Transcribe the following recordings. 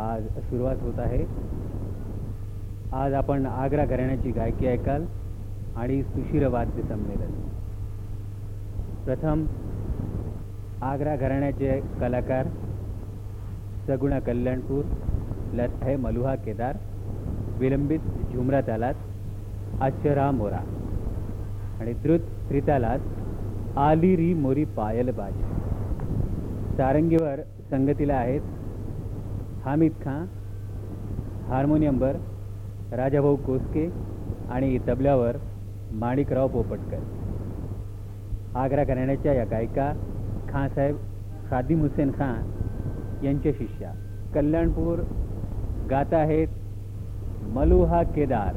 आज सुरुवात होत आहे. आज आपण आग्रा घराण्याची गायकी ऐकाल आणि सुशीर वाद्य संमेलन. प्रथम आग्रा घराण्याचे कलाकार सगुणा कल्याणपूर लत मलुहा केदार विलंबित झुमरा तालात आश्चरा मोरा आणि द्रुत त्रितालात आली री मोरी पायल बाज. सारंगीवर संगतीला आहेत हामिद खां हार्मोनियमवर राजाभाऊ कोसके आणि तबल्यावर माणिकराव पोपटकर. आग्रा घराण्याच्या या गायिका खाँसाहेब खादिम हुसेन खां यांच्या शिष्या. कल्याणपूर गात आहेत मलुहा केदार.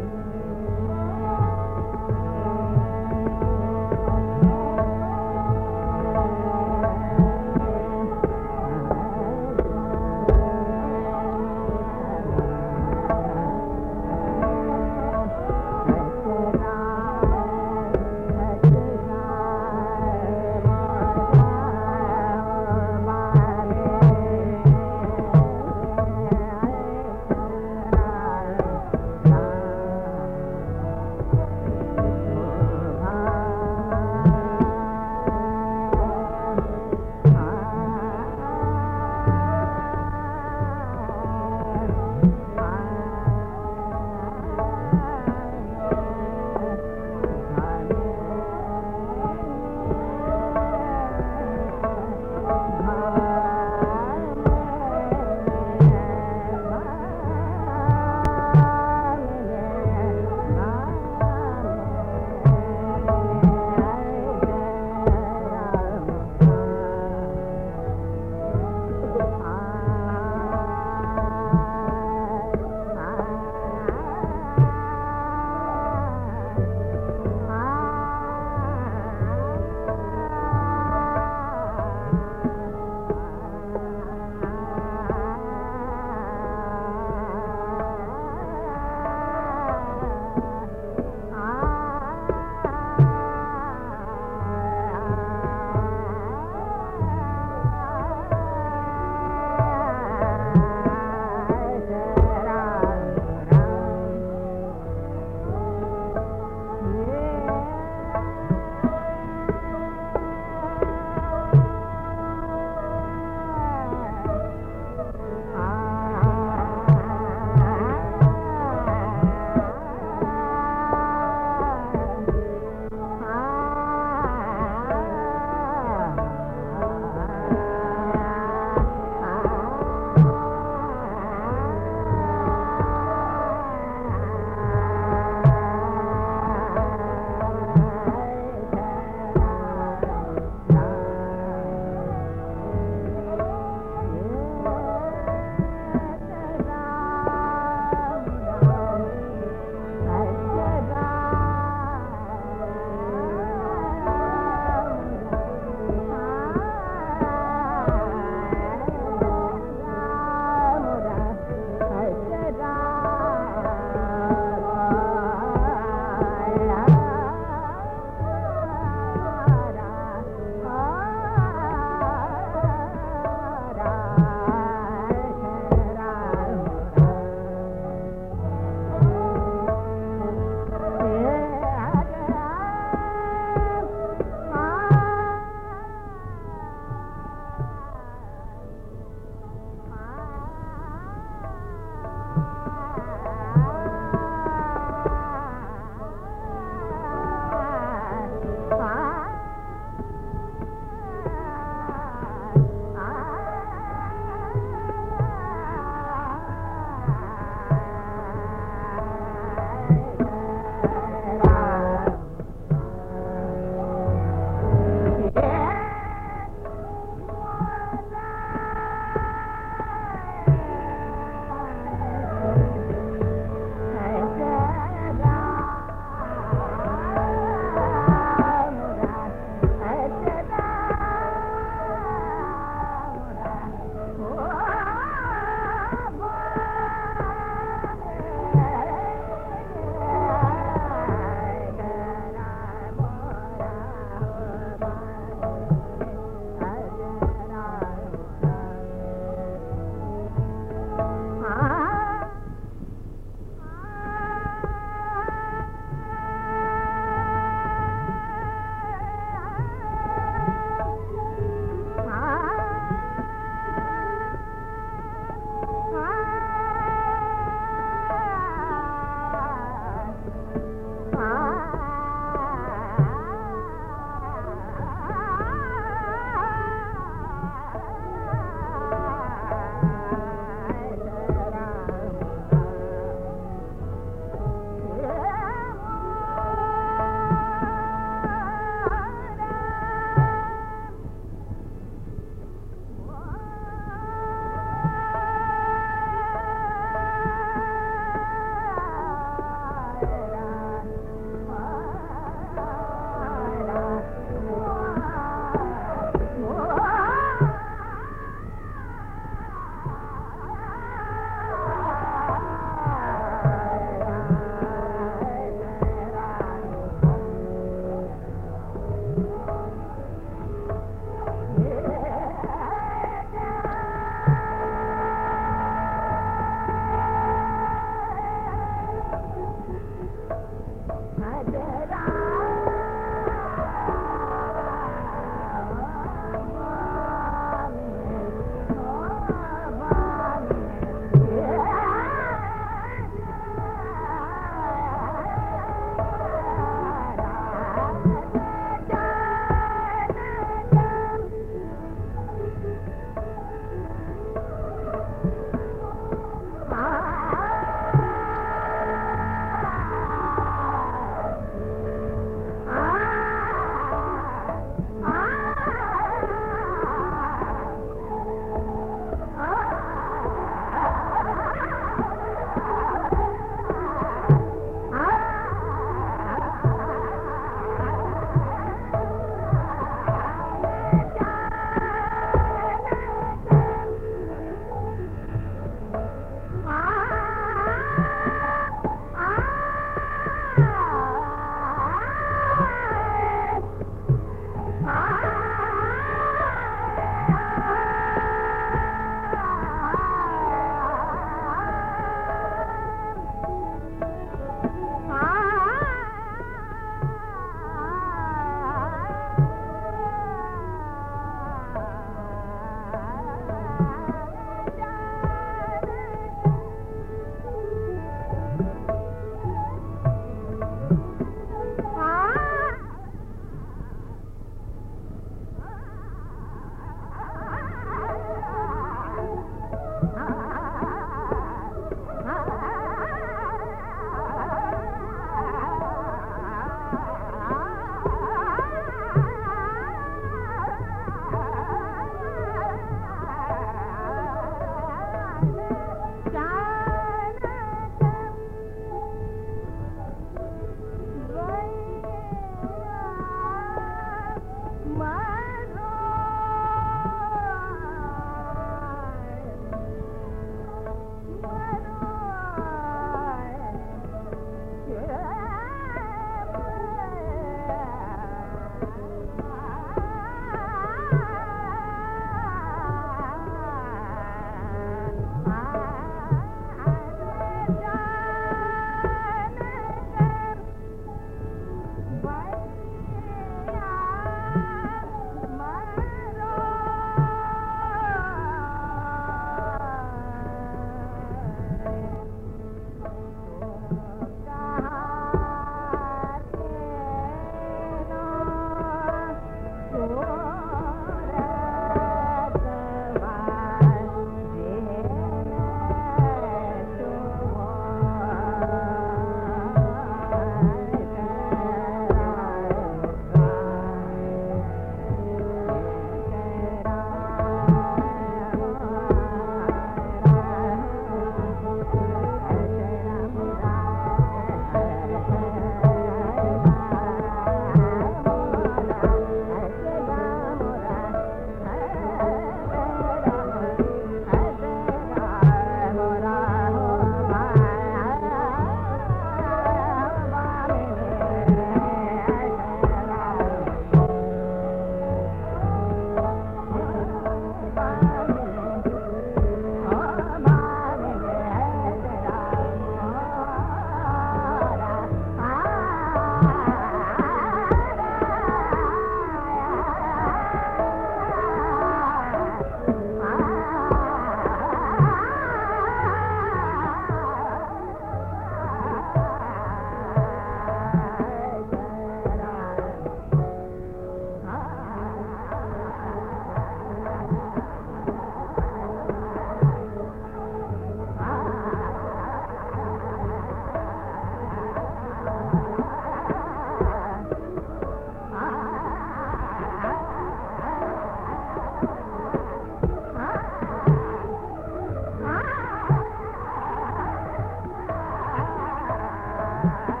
sky.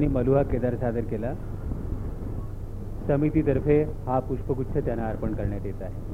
यांनी मलुहा केदार सादर केला. समितीतर्फे हा पुष्पगुच्छ त्यांना अर्पण करण्यात येत आहे.